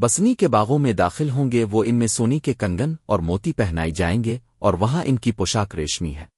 بسنی کے باغوں میں داخل ہوں گے، وہ ان میں سونی کے کنگن اور موتی پہنائی جائیں گے اور وہاں ان کی پوشاک ریشمی ہے۔